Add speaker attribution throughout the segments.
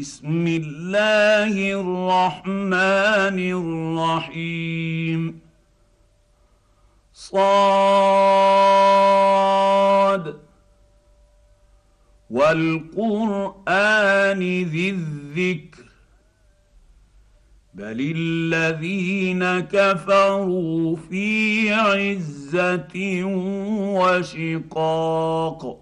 Speaker 1: بسم الله الرحمن الرحيم. صاد. والقرآن ذي الذكر. بل الذين كفروا في عزة وشقاق.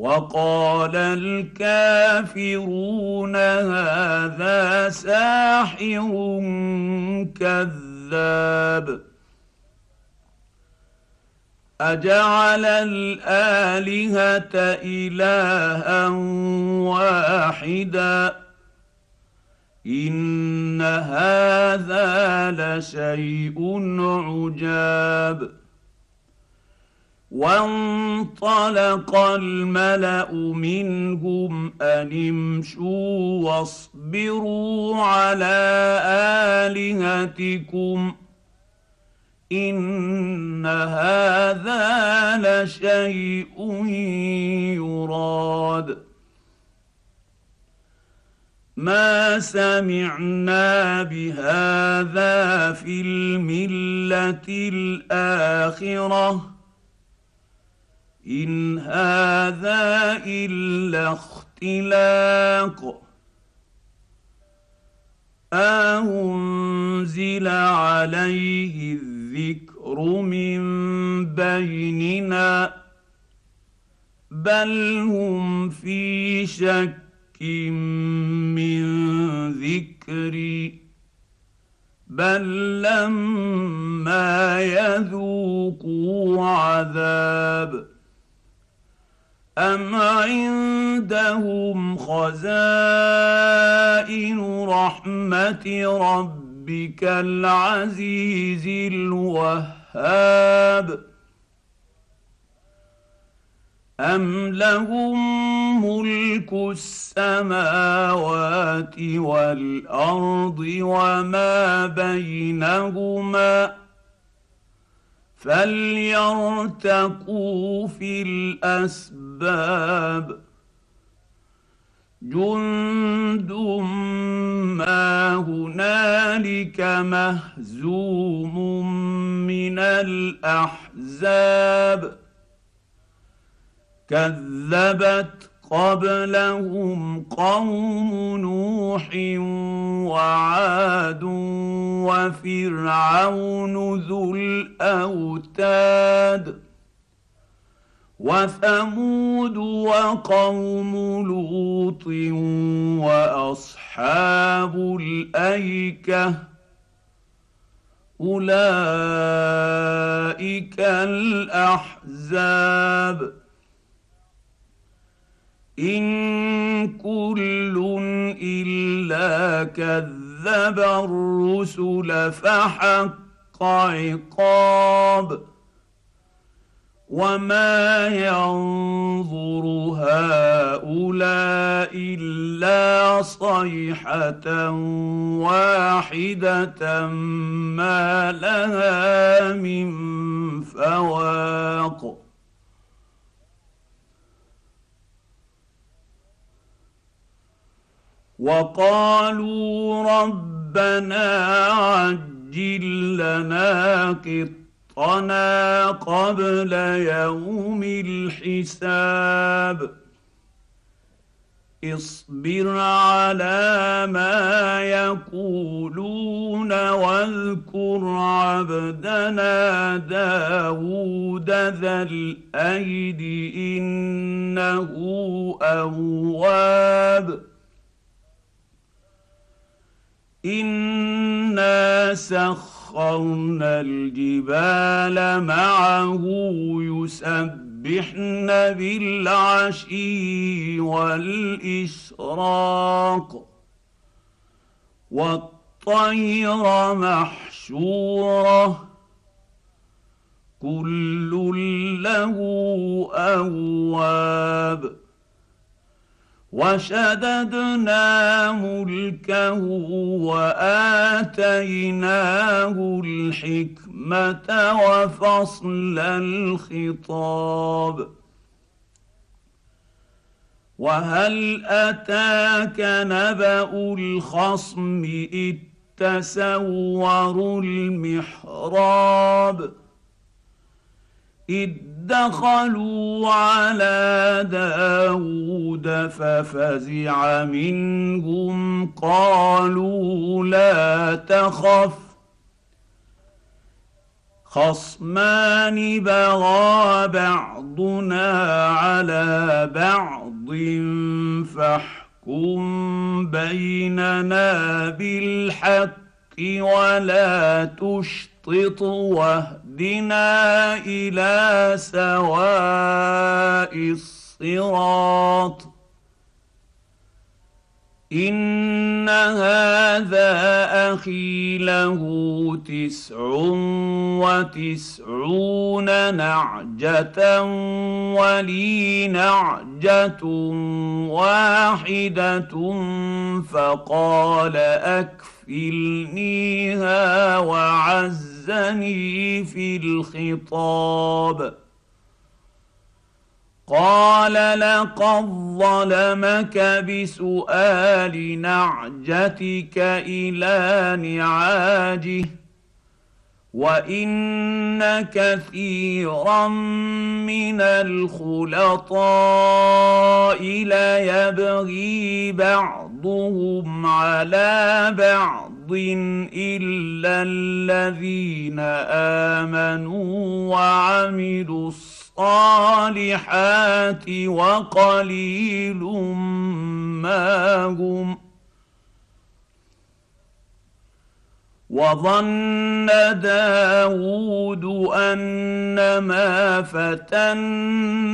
Speaker 1: وقال الكافرون هذا ساحر كذاب. أجعل الآلهة إلها واحدا. إن هذا لشيء عجاب. وانطلق الملأ منهم أن امشوا واصبروا على آلهتكم إن هذا لشيء يراد. ما سمعنا بهذا في الملة الآخرة ان هذا الا اختلاق أنزل عليه الذكر من بيننا بل هم في شك من ذكري بل لما يذوقوا عذاب أم عندهم خزائن رحمة ربك العزيز الوهاب أم لهم ملك السماوات والأرض وما بينهما ۖ فليرتقوا في الاسباب جند ما هنالك مهزوم من الاحزاب كذبت قبلهم قوم نوح وعاد وفرعون ذو الأوتاد وثمود وقوم لوط وأصحاب الأيكة أولئك الأحزاب إن كل إلا كذب الرسل فحق عقاب وما ينظر هؤلاء إلا صيحة واحدة ما لها من فواق وقالوا ربنا عجل لنا قطنا قبل يوم الحساب. اصبر على ما يقولون واذكر عبدنا داود ذا الأيد إنه أواب. انا سخرنا الجبال معه يسبحن بالعشي والاشراق والطير محشوره كل له اواب وشددنا ملكه وآتيناه الحكمة وفصل الخطاب. وهل أتاك نبأ الخصم إذ تسوروا المحراب؟ دخلوا على داود ففزع منهم. قالوا لا تخف خصمان بغى بعضنا على بعض فاحكم بيننا بالحق ولا تشطط. واهدنا إلى سواء الصراط. إن هذا أخي له تسع وتسعون نعجة ولي نعجه واحدة فقال أكفلنيها وعزني في الخطاب. قال لقد ظلمك بسؤال نعجتك إلى نعاجه وإن كثيرا من الخلطاء ليبغي بعضهم على بعض. الا الذين امنوا وعملوا الصالحات وقليل ما هم وظن داود انما فتناه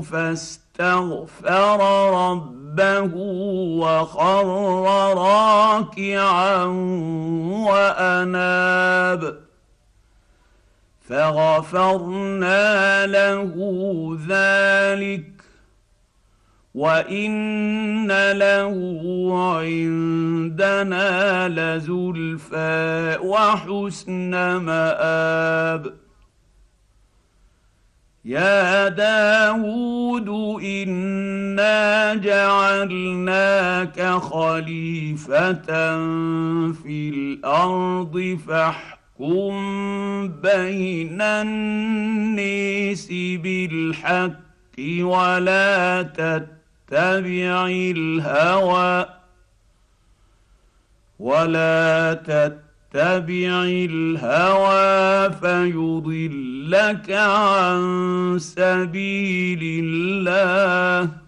Speaker 1: فاستغفر ربه وخر راكعا وأناب فغفرنا له ذلك وإن له عندنا لزلفى وحسن مآب يا داود انا جعلناك خليفه في الأرض فاحكم بين النيس بالحق ولا تتبع الهوى ولا تتبع الهوى فيضلك عن سبيل الله.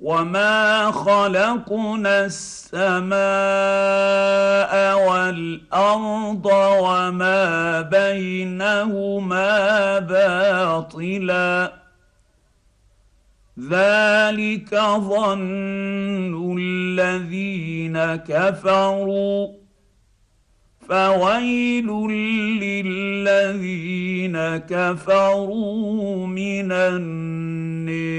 Speaker 1: وما خلقنا السماء والارض وما بينهما باطلا ذلك ظن الذين كفروا فويل للذين كفروا من النير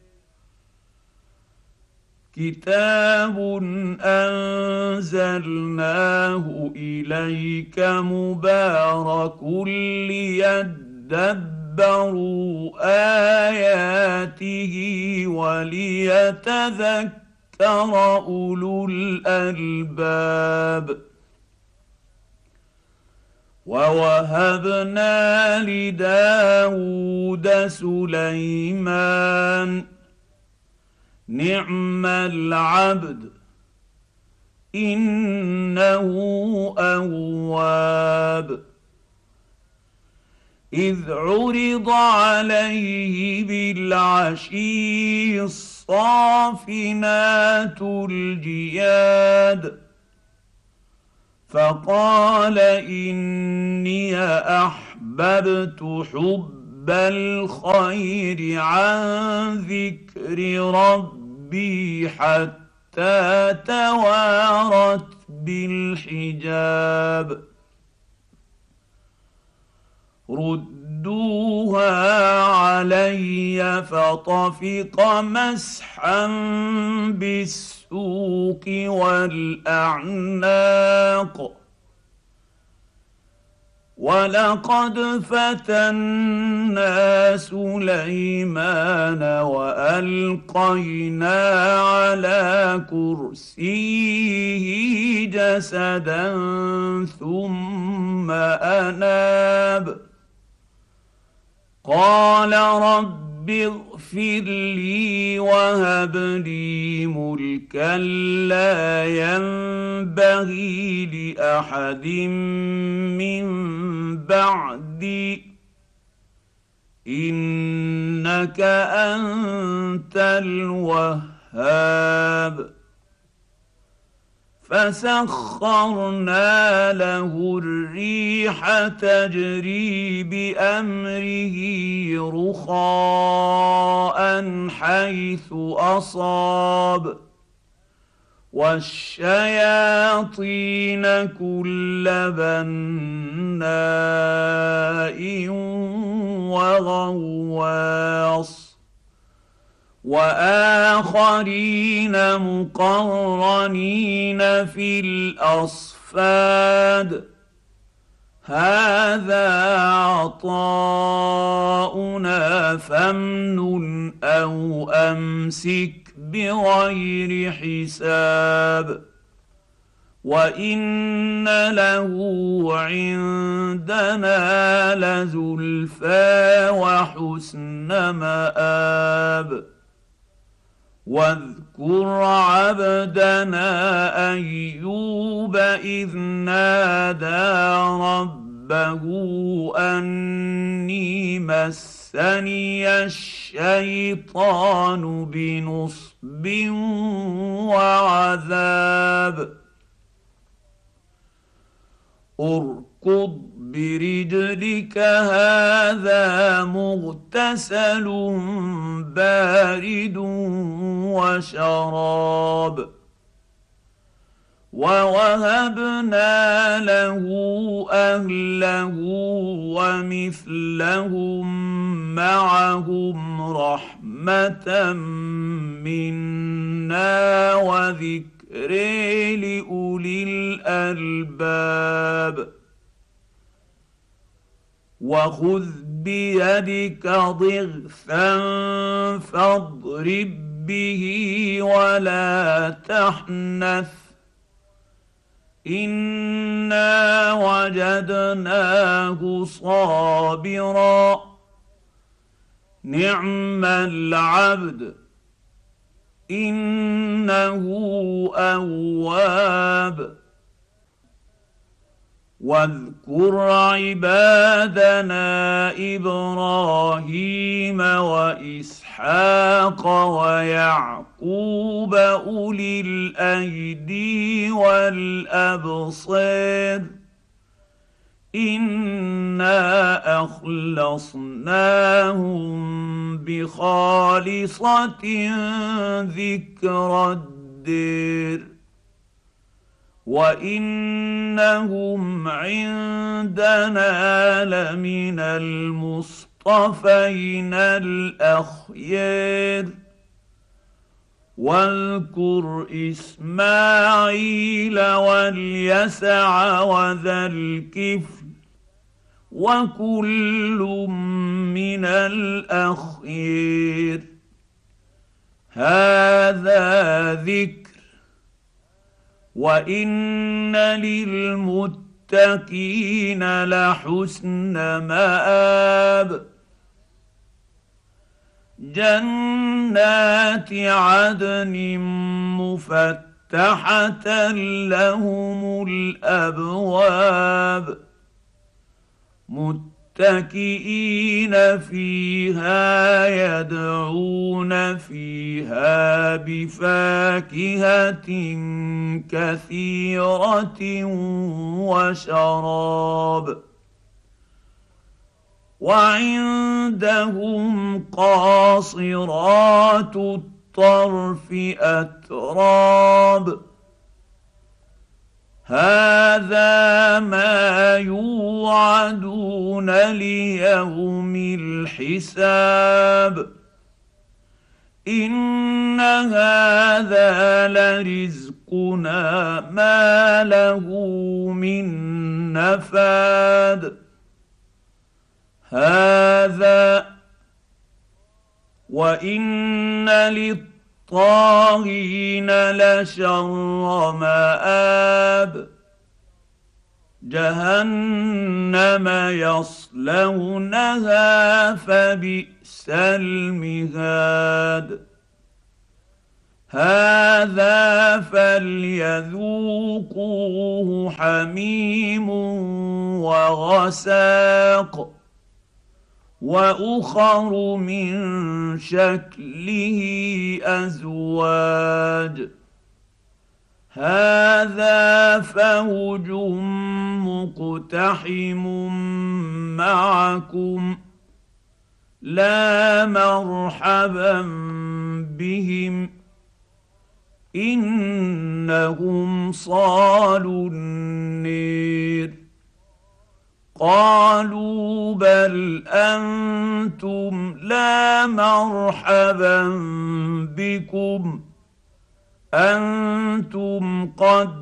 Speaker 1: كتاب انزلناه اليك مبارك ليدبروا اياته وليتذكر اولو الالباب ووهبنا لداود سليمان نعم العبد إنه أواب. إذ عرض عليه بالعشي الصافنات الجياد. فقال إني أحببت حب الخير عن ذكر ربي حتى توارت بالحجاب ردوها علي فطفق مسحا بالسوق والاعناق ولقد فتنا سليمان والقينا على كرسيه جسدا ثم اناب قال رب اغفر لي وهب لي ملكا لا ينبغي لأحد من بعدي. إنك أنت الوهاب. فسخرنا له الريح تجري بأمره رخاء حيث أصاب. والشياطين كل بناء وغواص. وآخرين مقرنين في الأصفاد. هذا عطاؤنا فامنن أو أمسك بغير حساب. وإن له عندنا لزلفى وحسن مآب. واذكر عبدنا أيوب إذ نادى ربه أني مسني الشيطان بنصب وعذاب. اركض برجلك هذا مغتسل بارد وشراب ووهبنا له اهله ومثلهم معهم رحمه منا وذكر لاولي الالباب وخذ بيدك ضغثا فاضرب به ولا تحنث. إنا وجدناه صابرا. نعم العبد. إنه أواب. واذكر عبادنا إبراهيم وإسحاق ويعقوب أولي الأيدي والأبصار. إنا أخلصناهم بخالصة ذكر الدير. وانهم عندنا لمن المصطفين الاخيار واذكر اسماعيل واليسع وذا الكفل وكل من الاخير هذا ذكر وان للمتقين لحسن مآب. جنات عدن مفتحه لهم الابواب. متكئين فيها يدعون فيها بفاكهه كثيره وشراب. وعندهم قاصرات الطرف اتراب. هذا ما يوعدون ليوم الحساب. إن هذا لرزقنا ما له من نفاد. هذا وإن للطاغين لشر مآب. جهنم يصلونها فبئس المهاد. هذا فليذوقوه حميم وغساق. وأخر من شكله أزواج. هذا فوج مقتحم معكم لا مرحبا بهم إنهم صالوا النير. قالوا بل أنتم لا مرحبا بكم. أنتم قدمتموه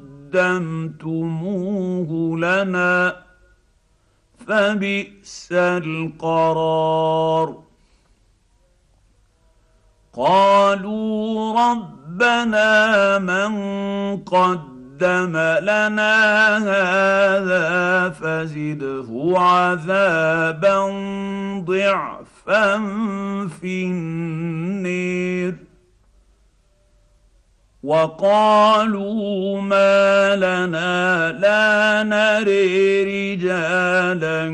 Speaker 1: لنا فبئس القرار. قالوا ربنا من قد قدم لنا هذا فزده عذابا ضعفا في النير. وقالوا ما لنا لا نري رجالا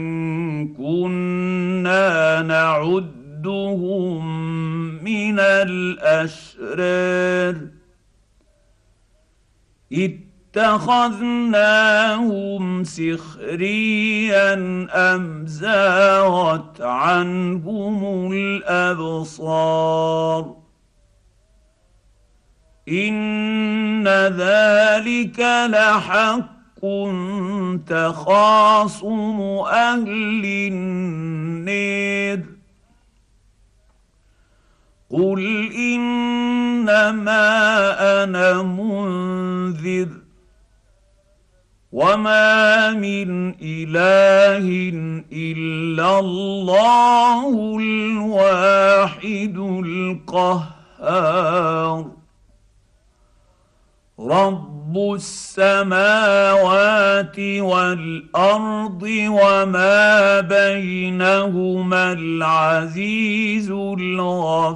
Speaker 1: كنا نعدهم من الأشرار. اتخذناهم سخريا أم زاغت عنهم الأبصار؟ إن ذلك لحق تخاصم أهل النير. قل إنما أنا منذر وما من اله الا الله الواحد القهار رب السماوات والارض وما بينهما العزيز الغفار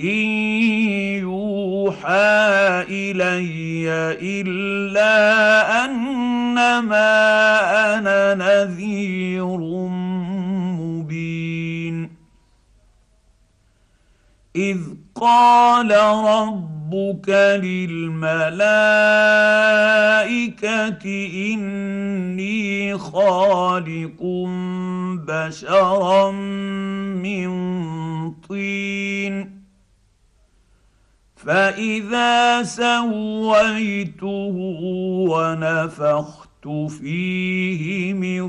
Speaker 1: ان يوحى الي الا انما أنا نذير مبين اذ قال ربك للملائكه اني خالق بشرا من طين فاذا سويته ونفخت فيه من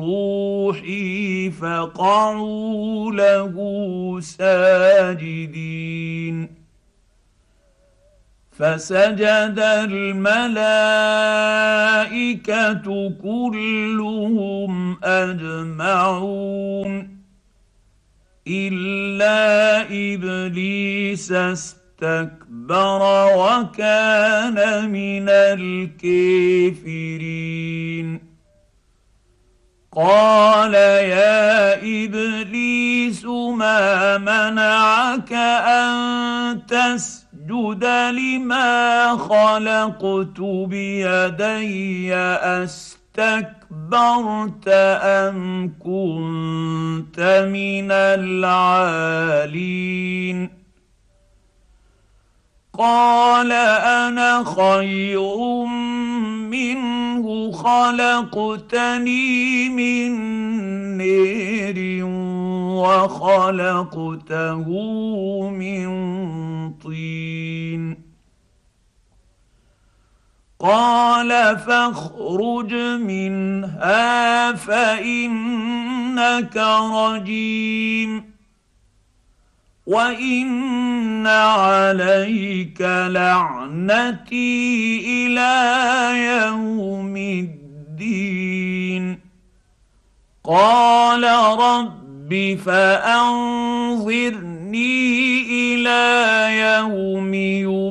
Speaker 1: روحي فقعوا له ساجدين فسجد الملائكه كلهم اجمعون الا ابليس وكان من الكافرين. قال يا إبليس ما منعك أن تسجد لما خلقت بيدي؟ أستكبرت أم كنت من العالين؟ قال أنا خير منه خلقتني من نير وخلقته من طين. قال فاخرج منها فإنك رجيم. وان عليك لعنتي إلى يوم الدين قال رب فانظرني إلى يوم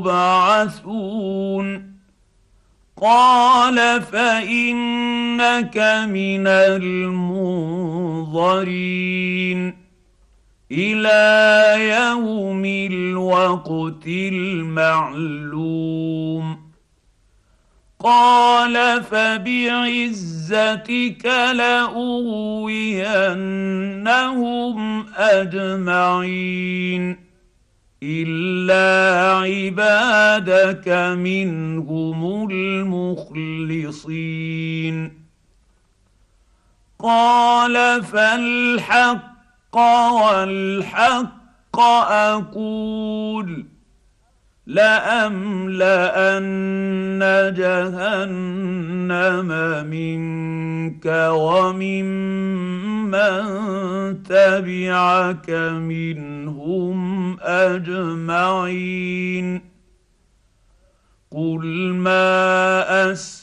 Speaker 1: يبعثون قال فانك من المنظرين إلى يوم الوقت المعلوم. قال فبعزتك لأغوينهم أجمعين إلا عبادك منهم المخلصين. قال فالحق والحق أقول لأملأن جهنم منك وممن تبعك منهم أجمعين قل ما أس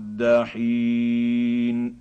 Speaker 1: الدحين